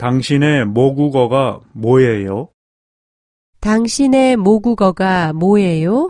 당신의 모국어가 뭐예요? 당신의 모국어가 뭐예요?